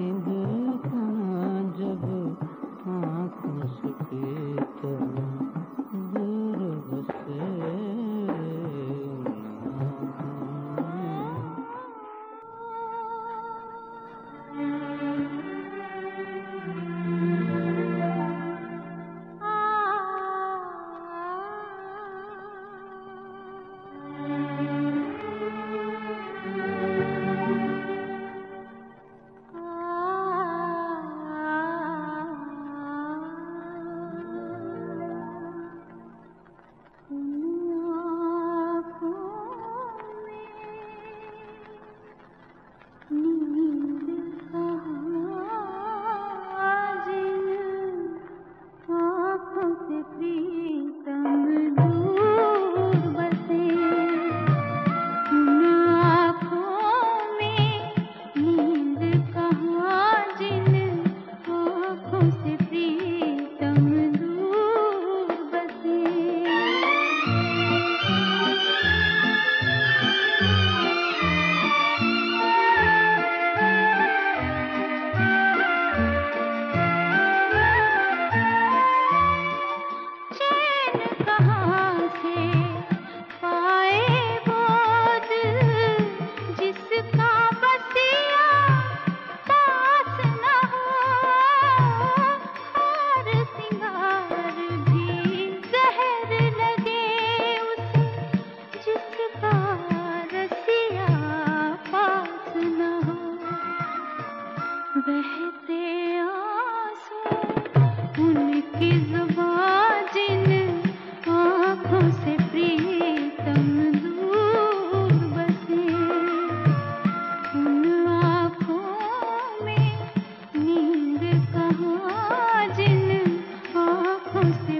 Hmm. Bye.